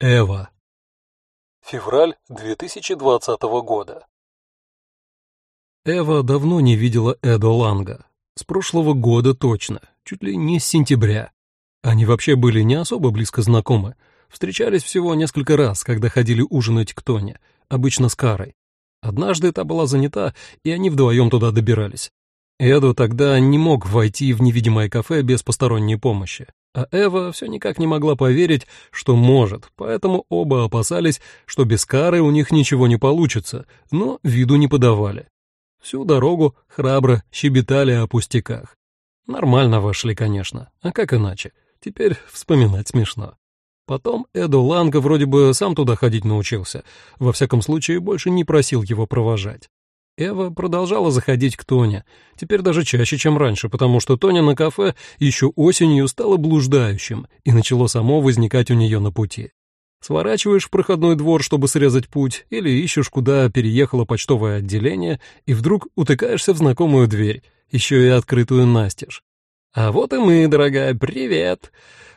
Эва. Февраль 2020 года. Эва давно не видела Эдо Ланга. С прошлого года точно, чуть ли не с сентября. Они вообще были не особо близко знакомы. Встречались всего несколько раз, когда ходили ужинать к Тоне, обычно с Карой. Однажды та была занята, и они вдвоем туда добирались. Эду тогда не мог войти в невидимое кафе без посторонней помощи. А Эва все никак не могла поверить, что может, поэтому оба опасались, что без кары у них ничего не получится, но виду не подавали. Всю дорогу храбро щебетали о пустяках. Нормально вошли, конечно, а как иначе? Теперь вспоминать смешно. Потом Эду Ланга вроде бы сам туда ходить научился, во всяком случае больше не просил его провожать. Эва продолжала заходить к Тоне, теперь даже чаще, чем раньше, потому что Тоня на кафе еще осенью стала блуждающим и начало само возникать у нее на пути. Сворачиваешь в проходной двор, чтобы срезать путь, или ищешь, куда переехало почтовое отделение, и вдруг утыкаешься в знакомую дверь, еще и открытую настежь. А вот и мы, дорогая, привет!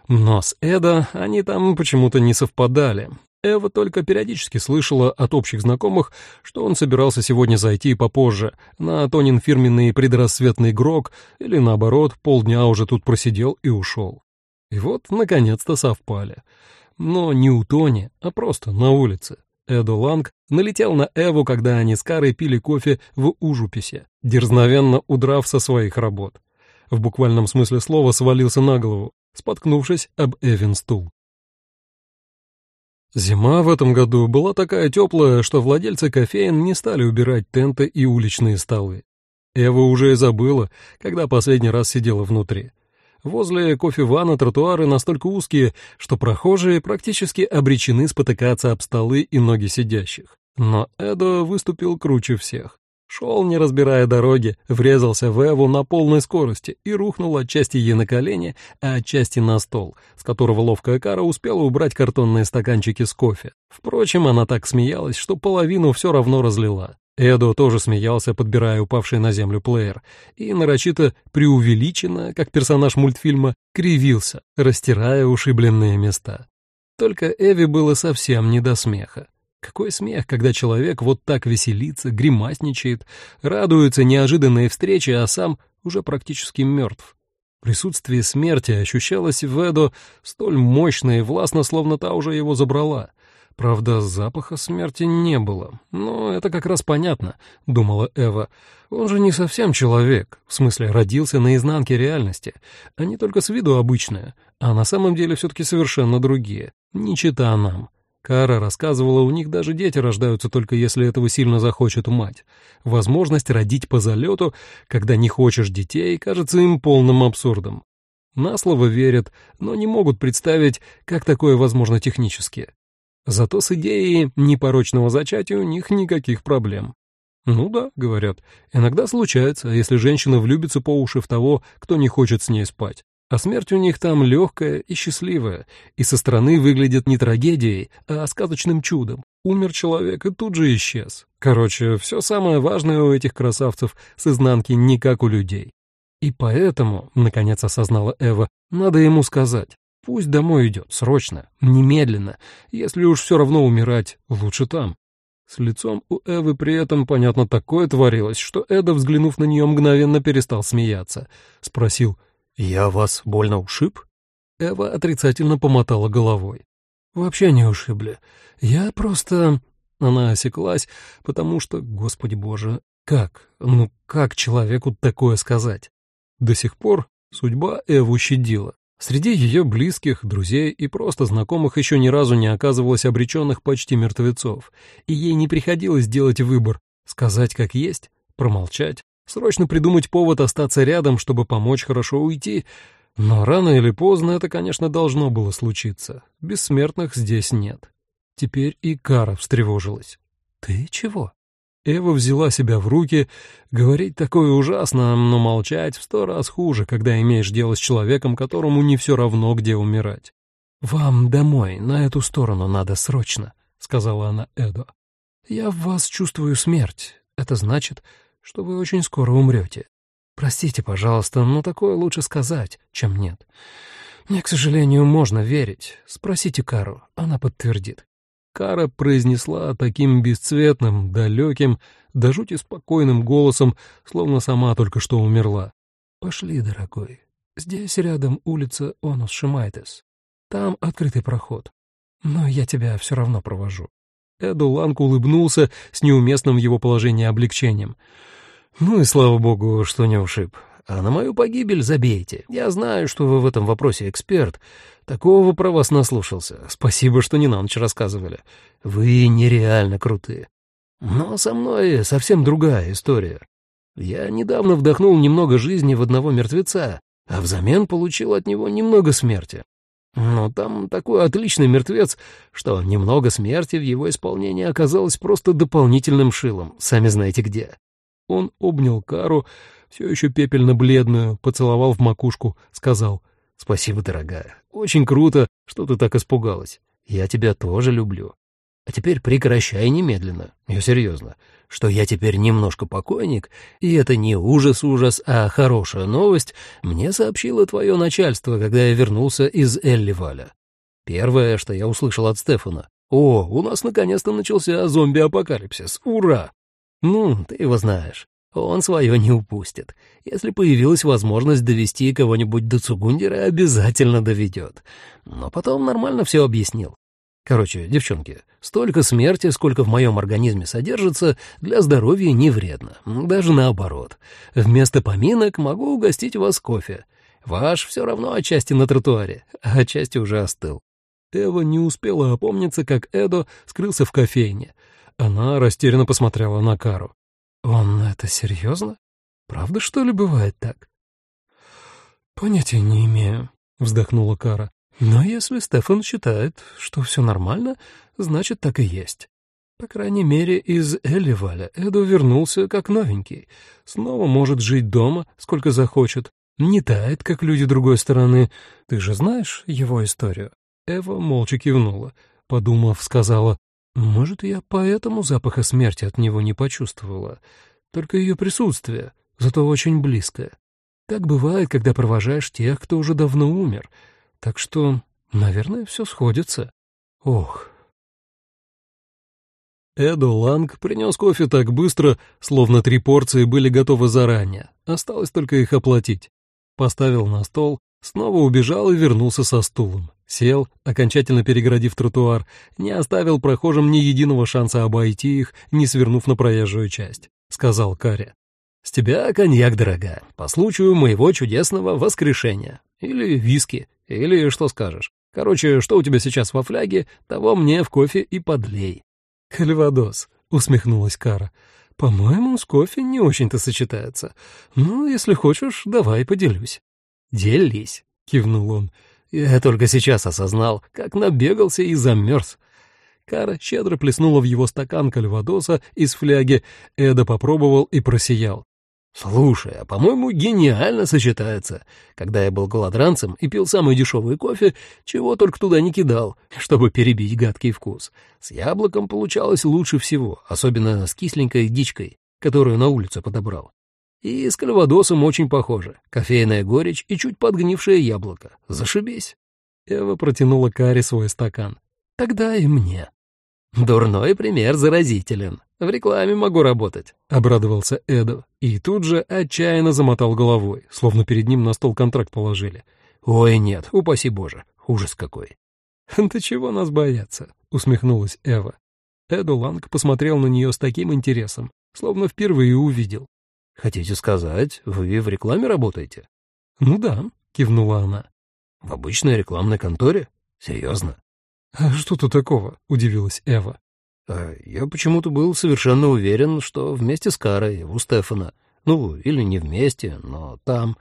Но с Эда они там почему-то не совпадали. Эва только периодически слышала от общих знакомых, что он собирался сегодня зайти попозже, на Тонин фирменный предрассветный грок, или наоборот, полдня уже тут просидел и ушел. И вот, наконец-то, совпали. Но не у Тони, а просто на улице. Эдо Ланг налетел на Эву, когда они с Карой пили кофе в Ужуписе, дерзновенно удрав со своих работ. В буквальном смысле слова свалился на голову, споткнувшись об Эвин стул. Зима в этом году была такая теплая, что владельцы кофеин не стали убирать тенты и уличные столы. Эва уже и забыла, когда последний раз сидела внутри. Возле кофевана тротуары настолько узкие, что прохожие практически обречены спотыкаться об столы и ноги сидящих. Но Эдо выступил круче всех. Шел, не разбирая дороги, врезался в Эву на полной скорости и рухнул отчасти ей на колени, а отчасти на стол, с которого ловкая кара успела убрать картонные стаканчики с кофе. Впрочем, она так смеялась, что половину все равно разлила. Эдо тоже смеялся, подбирая упавший на землю плеер, и нарочито преувеличенно, как персонаж мультфильма, кривился, растирая ушибленные места. Только Эви было совсем не до смеха. Какой смех, когда человек вот так веселится, гримасничает, радуется неожиданной встрече, а сам уже практически мертв. Присутствие смерти ощущалось в Эдо столь мощно и властно, словно та уже его забрала. Правда, запаха смерти не было. Но это как раз понятно, — думала Эва. Он же не совсем человек, в смысле родился на изнанке реальности. Они только с виду обычные, а на самом деле все-таки совершенно другие. Не чита нам. Кара рассказывала, у них даже дети рождаются только если этого сильно захочет мать. Возможность родить по залету, когда не хочешь детей, кажется им полным абсурдом. На слово верят, но не могут представить, как такое возможно технически. Зато с идеей непорочного зачатия у них никаких проблем. «Ну да», — говорят, — «иногда случается, если женщина влюбится по уши в того, кто не хочет с ней спать. А смерть у них там легкая и счастливая, и со стороны выглядит не трагедией, а сказочным чудом. Умер человек и тут же исчез. Короче, все самое важное у этих красавцев с изнанки не как у людей. И поэтому, наконец осознала Эва, надо ему сказать, пусть домой идет, срочно, немедленно, если уж все равно умирать, лучше там. С лицом у Эвы при этом, понятно, такое творилось, что Эда, взглянув на нее, мгновенно перестал смеяться. Спросил — «Я вас больно ушиб?» Эва отрицательно помотала головой. «Вообще не ушибли. Я просто...» Она осеклась, потому что, господи боже, как, ну как человеку такое сказать? До сих пор судьба Эву щадила. Среди ее близких, друзей и просто знакомых еще ни разу не оказывалось обреченных почти мертвецов, и ей не приходилось делать выбор, сказать как есть, промолчать Срочно придумать повод остаться рядом, чтобы помочь хорошо уйти. Но рано или поздно это, конечно, должно было случиться. Бессмертных здесь нет. Теперь и Кара встревожилась. «Ты чего?» Эва взяла себя в руки. Говорить такое ужасно, но молчать в сто раз хуже, когда имеешь дело с человеком, которому не все равно, где умирать. «Вам домой, на эту сторону надо срочно», — сказала она Эду. «Я в вас чувствую смерть. Это значит, что вы очень скоро умрете. Простите, пожалуйста, но такое лучше сказать, чем нет. «Мне, к сожалению, можно верить. Спросите Кару, она подтвердит». Кара произнесла таким бесцветным, далеким, до жути спокойным голосом, словно сама только что умерла. «Пошли, дорогой. Здесь рядом улица Онус Шимайтес. Там открытый проход. Но я тебя все равно провожу». Эду Ланг улыбнулся с неуместным в его положении облегчением. «Ну и слава богу, что не ушиб. А на мою погибель забейте. Я знаю, что вы в этом вопросе эксперт. Такого про вас наслушался. Спасибо, что не на ночь рассказывали. Вы нереально крутые. Но со мной совсем другая история. Я недавно вдохнул немного жизни в одного мертвеца, а взамен получил от него немного смерти. Но там такой отличный мертвец, что немного смерти в его исполнении оказалось просто дополнительным шилом, сами знаете где. Он обнял Кару, все еще пепельно-бледную, поцеловал в макушку, сказал «Спасибо, дорогая, очень круто, что ты так испугалась. Я тебя тоже люблю. А теперь прекращай немедленно, я серьезно, что я теперь немножко покойник, и это не ужас-ужас, а хорошая новость, мне сообщило твое начальство, когда я вернулся из Элливаля. Первое, что я услышал от Стефана. «О, у нас наконец-то начался зомби-апокалипсис! Ура!» «Ну, ты его знаешь. Он свое не упустит. Если появилась возможность довести кого-нибудь до Цугундера, обязательно доведет. Но потом нормально все объяснил. Короче, девчонки, столько смерти, сколько в моем организме содержится, для здоровья не вредно. Даже наоборот. Вместо поминок могу угостить вас кофе. Ваш все равно отчасти на тротуаре, а отчасти уже остыл. Эва не успела опомниться, как Эдо скрылся в кофейне. Она растерянно посмотрела на Кару. «Он это серьезно? Правда, что ли, бывает так?» «Понятия не имею», — вздохнула Кара. «Но если Стефан считает, что все нормально, значит, так и есть. По крайней мере, из Элливаля Эду вернулся как новенький. Снова может жить дома, сколько захочет. Не тает, как люди другой стороны. Ты же знаешь его историю?» Эва молча кивнула. Подумав, сказала, может, я поэтому запаха смерти от него не почувствовала. Только ее присутствие, зато очень близкое. Так бывает, когда провожаешь тех, кто уже давно умер. Так что, наверное, все сходится. Ох. Эдо Ланг принес кофе так быстро, словно три порции были готовы заранее. Осталось только их оплатить. Поставил на стол, снова убежал и вернулся со стулом. Сел, окончательно перегородив тротуар, не оставил прохожим ни единого шанса обойти их, не свернув на проезжую часть, — сказал Карри. «С тебя коньяк, дорогая, по случаю моего чудесного воскрешения. Или виски, или что скажешь. Короче, что у тебя сейчас во фляге, того мне в кофе и подлей». «Кальвадос», — усмехнулась Кара. «По-моему, с кофе не очень-то сочетается. Ну, если хочешь, давай поделюсь». «Делись», — кивнул он. Я только сейчас осознал, как набегался и замерз. Кара щедро плеснула в его стакан кальвадоса из фляги, Эда попробовал и просиял. «Слушай, а по-моему, гениально сочетается. Когда я был голодранцем и пил самый дешевый кофе, чего только туда не кидал, чтобы перебить гадкий вкус. С яблоком получалось лучше всего, особенно с кисленькой дичкой, которую на улице подобрал. И с кальвадосом очень похоже. Кофейная горечь и чуть подгнившее яблоко. Зашибись. Эва протянула Каре свой стакан. Тогда и мне. Дурной пример заразителен. В рекламе могу работать, — обрадовался Эду. И тут же отчаянно замотал головой, словно перед ним на стол контракт положили. Ой, нет, упаси боже, ужас какой. «Да чего нас бояться?» — усмехнулась Эва. Эду Ланг посмотрел на нее с таким интересом, словно впервые увидел. «Хотите сказать, вы в рекламе работаете?» «Ну да», — кивнула она. «В обычной рекламной конторе? Серьезно?» «А что тут такого?» — удивилась Эва. А «Я почему-то был совершенно уверен, что вместе с Карой у Стефана. Ну, или не вместе, но там,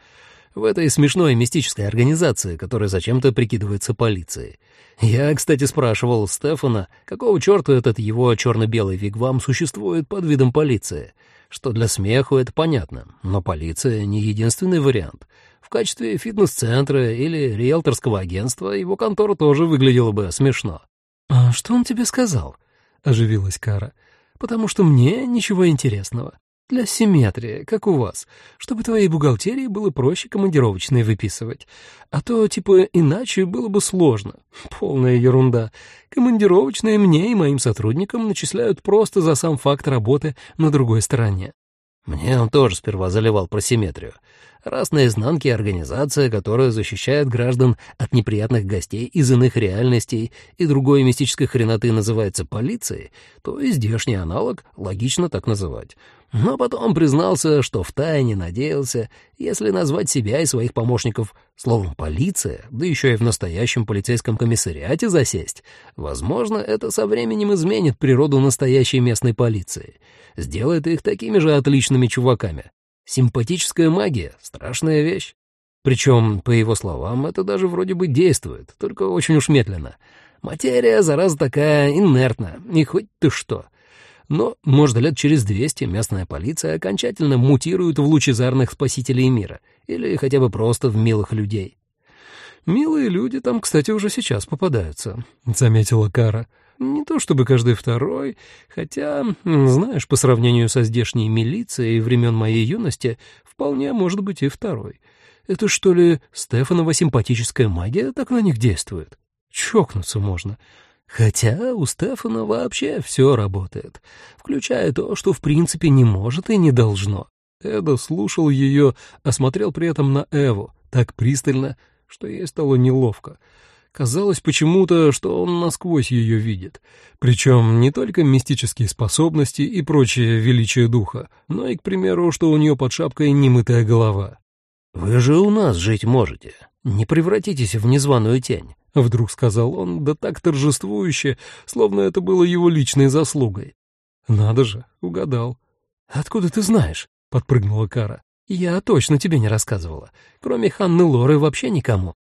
в этой смешной мистической организации, которая зачем-то прикидывается полицией. Я, кстати, спрашивал Стефана, какого черта этот его черно-белый вигвам существует под видом полиции что для смеху это понятно, но полиция не единственный вариант. Качестве фитнес-центра или риэлторского агентства его контора тоже выглядела бы смешно. «А что он тебе сказал?» — оживилась Кара. «Потому что мне ничего интересного. Для симметрии, как у вас, чтобы твоей бухгалтерии было проще командировочные выписывать. А то, типа, иначе было бы сложно. Полная ерунда. Командировочные мне и моим сотрудникам начисляют просто за сам факт работы на другой стороне. Мне он тоже сперва заливал про симметрию. Раз на изнанке организация, которая защищает граждан от неприятных гостей из иных реальностей и другой мистической хреноты называется полицией, то и здешний аналог логично так называть. Но потом признался, что втайне надеялся, если назвать себя и своих помощников словом «полиция», да еще и в настоящем полицейском комиссариате засесть, возможно, это со временем изменит природу настоящей местной полиции, сделает их такими же отличными чуваками, Симпатическая магия — страшная вещь. Причем, по его словам, это даже вроде бы действует, только очень уж медленно. Материя, зараза такая, инертна, и хоть ты что. Но, может, лет через двести местная полиция окончательно мутирует в лучезарных спасителей мира, или хотя бы просто в милых людей. «Милые люди там, кстати, уже сейчас попадаются», — заметила Кара. Не то чтобы каждый второй, хотя, знаешь, по сравнению со здешней милицией времен моей юности, вполне может быть и второй. Это что ли Стефанова симпатическая магия так на них действует? Чокнуться можно. Хотя у Стефана вообще все работает, включая то, что в принципе не может и не должно. Эда слушал ее, осмотрел при этом на Эву так пристально, что ей стало неловко — Казалось почему-то, что он насквозь ее видит. Причем не только мистические способности и прочее величие духа, но и, к примеру, что у нее под шапкой немытая голова. «Вы же у нас жить можете. Не превратитесь в незваную тень», — вдруг сказал он, да так торжествующе, словно это было его личной заслугой. «Надо же, угадал». «Откуда ты знаешь?» — подпрыгнула Кара. «Я точно тебе не рассказывала. Кроме Ханны Лоры вообще никому.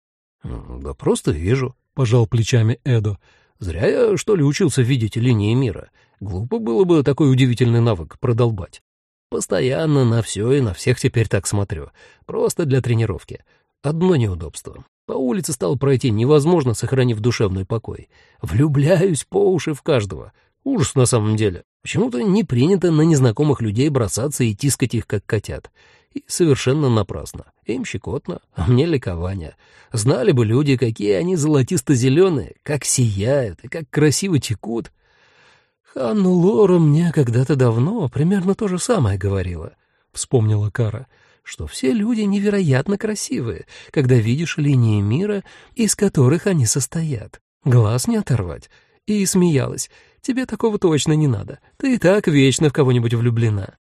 «Да просто вижу», — пожал плечами Эдо. «Зря я, что ли, учился видеть линии мира. Глупо было бы такой удивительный навык продолбать. Постоянно на все и на всех теперь так смотрю. Просто для тренировки. Одно неудобство. По улице стал пройти невозможно, сохранив душевный покой. Влюбляюсь по уши в каждого. Ужас на самом деле. Почему-то не принято на незнакомых людей бросаться и тискать их, как котят. И совершенно напрасно. Им щекотно, а мне ликование. Знали бы люди, какие они золотисто-зеленые, как сияют и как красиво текут. Ханну Лора мне когда-то давно примерно то же самое говорила, — вспомнила Кара, — что все люди невероятно красивые, когда видишь линии мира, из которых они состоят. Глаз не оторвать. И смеялась. Тебе такого точно не надо. Ты и так вечно в кого-нибудь влюблена.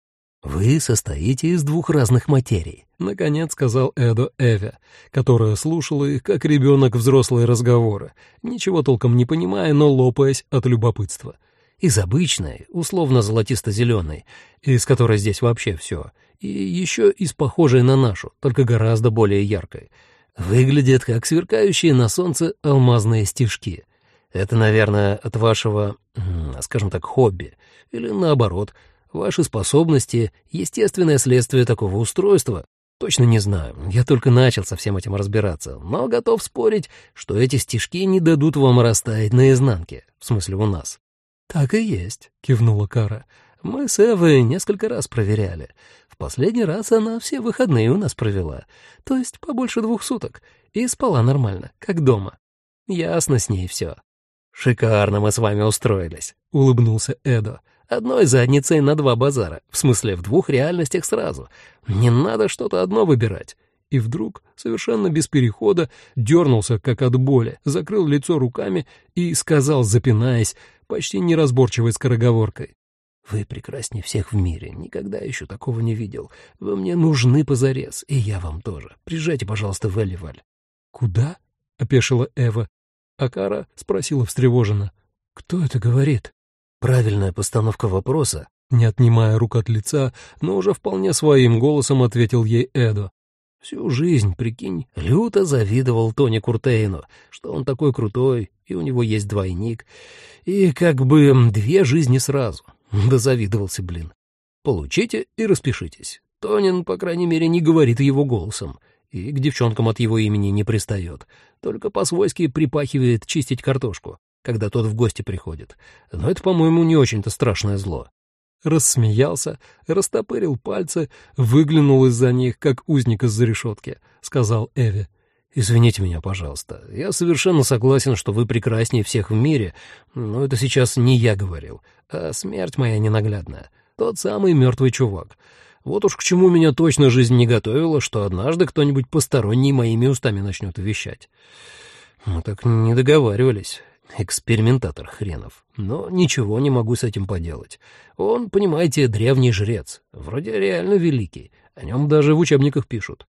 «Вы состоите из двух разных материй», — наконец сказал Эдо Эве, которая слушала их, как ребенок взрослые разговоры, ничего толком не понимая, но лопаясь от любопытства. «Из обычной, условно золотисто-зеленой, из которой здесь вообще все, и еще из похожей на нашу, только гораздо более яркой. Выглядят как сверкающие на солнце алмазные стежки. Это, наверное, от вашего, скажем так, хобби, или наоборот — Ваши способности — естественное следствие такого устройства. Точно не знаю, я только начал со всем этим разбираться, но готов спорить, что эти стежки не дадут вам растаять наизнанке, в смысле у нас. «Так и есть», — кивнула Кара. «Мы с Эвой несколько раз проверяли. В последний раз она все выходные у нас провела, то есть побольше двух суток, и спала нормально, как дома. Ясно с ней все». «Шикарно мы с вами устроились», — улыбнулся Эдо. Одной задницей на два базара, в смысле в двух реальностях сразу. Не надо что-то одно выбирать. И вдруг, совершенно без перехода, дернулся, как от боли, закрыл лицо руками и сказал, запинаясь, почти неразборчивой скороговоркой. «Вы прекраснее всех в мире, никогда еще такого не видел. Вы мне нужны позарез, и я вам тоже. Приезжайте, пожалуйста, в Элливаль». «Куда?» — опешила Эва. Акара спросила встревоженно. «Кто это говорит?» Правильная постановка вопроса, не отнимая рук от лица, но уже вполне своим голосом ответил ей Эдо. Всю жизнь, прикинь, люто завидовал Тони Куртейну, что он такой крутой, и у него есть двойник, и как бы две жизни сразу. Да завидовался, блин. Получите и распишитесь. Тонин, по крайней мере, не говорит его голосом, и к девчонкам от его имени не пристает, только по-свойски припахивает чистить картошку когда тот в гости приходит. Но это, по-моему, не очень-то страшное зло. рассмеялся, растопырил пальцы, выглянул из-за них, как узник из-за решетки, сказал Эви. «Извините меня, пожалуйста. Я совершенно согласен, что вы прекраснее всех в мире, но это сейчас не я говорил, а смерть моя ненаглядная. Тот самый мертвый чувак. Вот уж к чему меня точно жизнь не готовила, что однажды кто-нибудь посторонний моими устами начнет вещать. Мы так не договаривались. Экспериментатор хренов. Но ничего не могу с этим поделать. Он, понимаете, древний жрец. Вроде реально великий. О нем даже в учебниках пишут.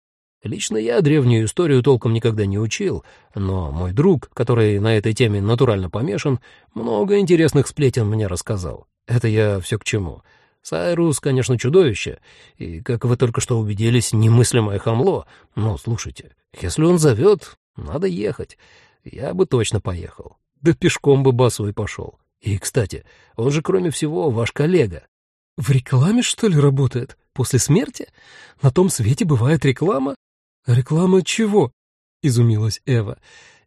Лично я древнюю историю толком никогда не учил, но мой друг, который на этой теме натурально помешан, много интересных сплетен мне рассказал. Это я все к чему. Сайрус, конечно, чудовище, и, как вы только что убедились, немыслимое хамло. Но, слушайте, если он зовет, надо ехать. Я бы точно поехал. Да пешком бы босой пошел. И, кстати, он же, кроме всего, ваш коллега. В рекламе, что ли, работает? После смерти? На том свете бывает реклама? Реклама чего? Изумилась Эва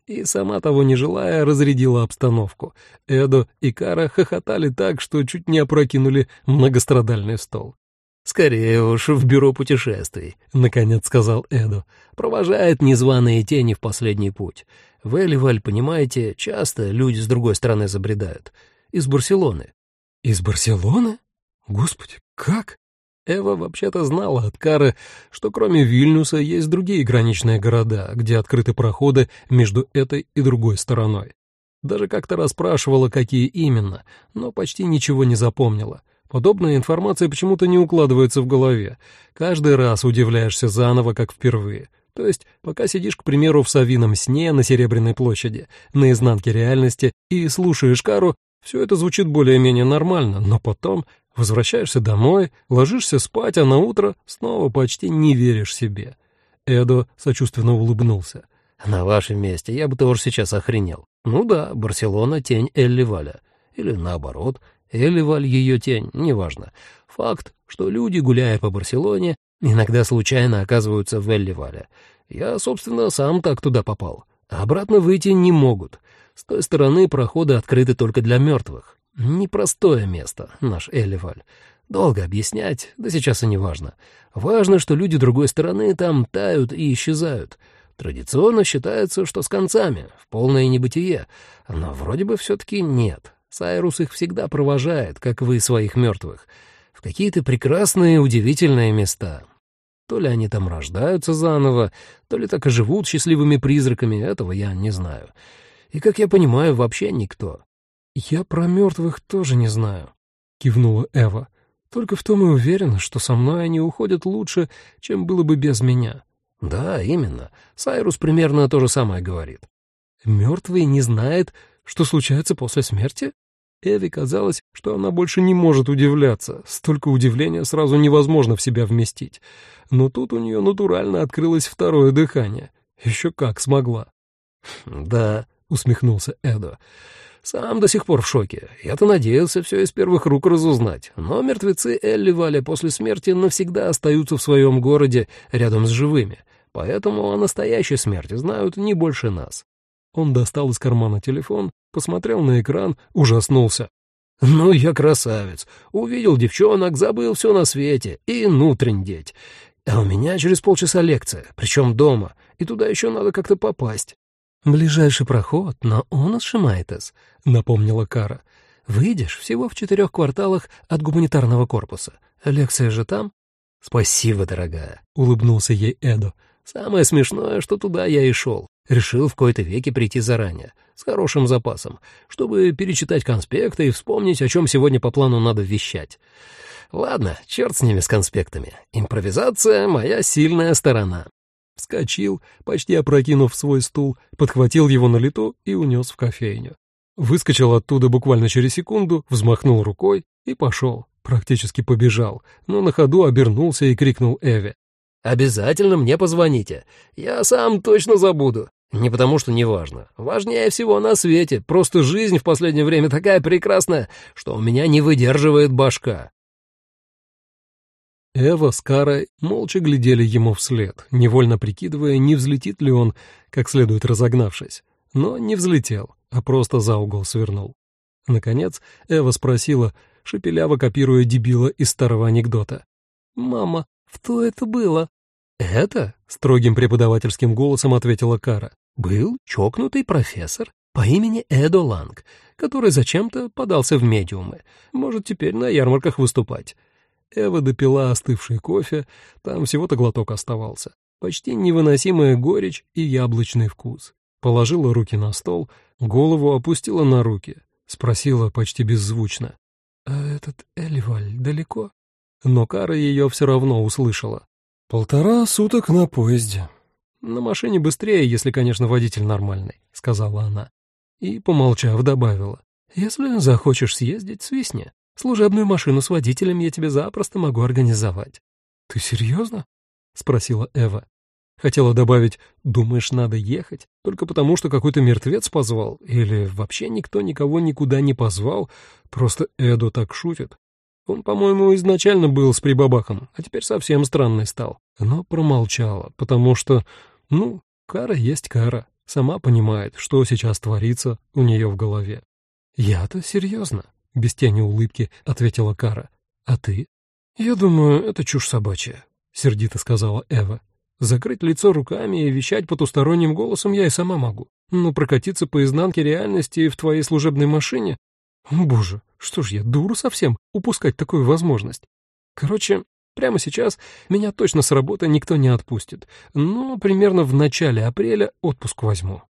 и, сама того не желая, разрядила обстановку. Эдо и Кара хохотали так, что чуть не опрокинули многострадальный стол. «Скорее уж в бюро путешествий», — наконец сказал Эдо. «Провожает незваные тени в последний путь. В Эливаль, понимаете, часто люди с другой стороны забредают. Из Барселоны». «Из Барселоны? Господи, как?» Эва вообще-то знала от Кары, что кроме Вильнюса есть другие граничные города, где открыты проходы между этой и другой стороной. Даже как-то расспрашивала, какие именно, но почти ничего не запомнила. Подобная информация почему-то не укладывается в голове. Каждый раз удивляешься заново, как впервые. То есть, пока сидишь, к примеру, в совином сне на Серебряной площади, на изнанке реальности, и слушаешь Кару, все это звучит более-менее нормально, но потом Возвращаешься домой, ложишься спать, а на утро снова почти не веришь себе. Эдо сочувственно улыбнулся. «На вашем месте я бы тоже сейчас охренел. Ну да, Барселона — тень Элли Валя. Или наоборот, Элли Валь — ее тень, неважно. Факт, что люди, гуляя по Барселоне, иногда случайно оказываются в Элли Валя. Я, собственно, сам так туда попал. А обратно выйти не могут. С той стороны проходы открыты только для мертвых. Непростое место, наш Элливаль. Долго объяснять, да сейчас и не важно. Важно, что люди другой стороны там тают и исчезают. Традиционно считается, что с концами, в полное небытие, но вроде бы все-таки нет. Сайрус их всегда провожает, как вы своих мертвых, в какие-то прекрасные, удивительные места. То ли они там рождаются заново, то ли так и живут счастливыми призраками, этого я не знаю. И, как я понимаю, вообще никто. «Я про мертвых тоже не знаю», — кивнула Эва. «Только в том и уверена, что со мной они уходят лучше, чем было бы без меня». «Да, именно. Сайрус примерно то же самое говорит». «Мертвый не знает, что случается после смерти?» Эви казалось, что она больше не может удивляться. Столько удивления сразу невозможно в себя вместить. Но тут у нее натурально открылось второе дыхание. Еще как смогла. «Да», — усмехнулся Эдо. Сам до сих пор в шоке. Я-то надеялся все из первых рук разузнать. Но мертвецы Элли Валя после смерти навсегда остаются в своем городе рядом с живыми. Поэтому о настоящей смерти знают не больше нас. Он достал из кармана телефон, посмотрел на экран, ужаснулся. «Ну, я красавец. Увидел девчонок, забыл все на свете. И ну трындеть. А у меня через полчаса лекция, причем дома, и туда еще надо как-то попасть. «Ближайший проход, но он от Шимайтес», — напомнила Кара. «Выйдешь всего в четырех кварталах от гуманитарного корпуса. Лекция же там?» «Спасибо, дорогая», — улыбнулся ей Эдо. «Самое смешное, что туда я и шел. Решил в кои-то веки прийти заранее, с хорошим запасом, чтобы перечитать конспекты и вспомнить, о чем сегодня по плану надо вещать. Ладно, черт с ними, с конспектами. Импровизация — моя сильная сторона. Вскочил, почти опрокинув свой стул, подхватил его на лету и унес в кофейню. Выскочил оттуда буквально через секунду, взмахнул рукой и пошел. Практически побежал, но на ходу обернулся и крикнул Эве. «Обязательно мне позвоните. Я сам точно забуду. Не потому что неважно. Важнее всего на свете. Просто жизнь в последнее время такая прекрасная, что у меня не выдерживает башка. Эва с Карой молча глядели ему вслед, невольно прикидывая, не взлетит ли он, как следует разогнавшись. Но не взлетел, а просто за угол свернул. Наконец Эва спросила, шепеляво копируя дебила из старого анекдота. «Мама, что это было?» «Это?» — строгим преподавательским голосом ответила Кара. «Был чокнутый профессор по имени Эдо Ланг, который зачем-то подался в медиумы. Может, теперь на ярмарках выступать». Эва допила остывший кофе, там всего-то глоток оставался. Почти невыносимая горечь и яблочный вкус. Положила руки на стол, голову опустила на руки, спросила почти беззвучно. «А этот Эльваль далеко?» Но Кара ее все равно услышала. «Полтора суток на поезде». «На машине быстрее, если, конечно, водитель нормальный», — сказала она. И, помолчав, добавила. «Если захочешь съездить, свистни. Служебную машину с водителем я тебе запросто могу организовать». «Ты серьезно?» — спросила Эва. Хотела добавить «думаешь, надо ехать?» только потому, что какой-то мертвец позвал, или вообще никто никого никуда не позвал, просто Эдо так шутит. Он, по-моему, изначально был с прибабахом, а теперь совсем странный стал. Но промолчала, потому что, ну, кара есть кара. Сама понимает, что сейчас творится у нее в голове. «Я-то серьезно», — без тени улыбки ответила Кара. «А ты?» «Я думаю, это чушь собачья», — сердито сказала Эва. «Закрыть лицо руками и вещать потусторонним голосом я и сама могу. Но прокатиться по изнанке реальности в твоей служебной машине Боже, что ж я, дура совсем, упускать такую возможность. Короче, прямо сейчас меня точно с работы никто не отпустит, но примерно в начале апреля отпуск возьму.